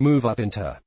move up into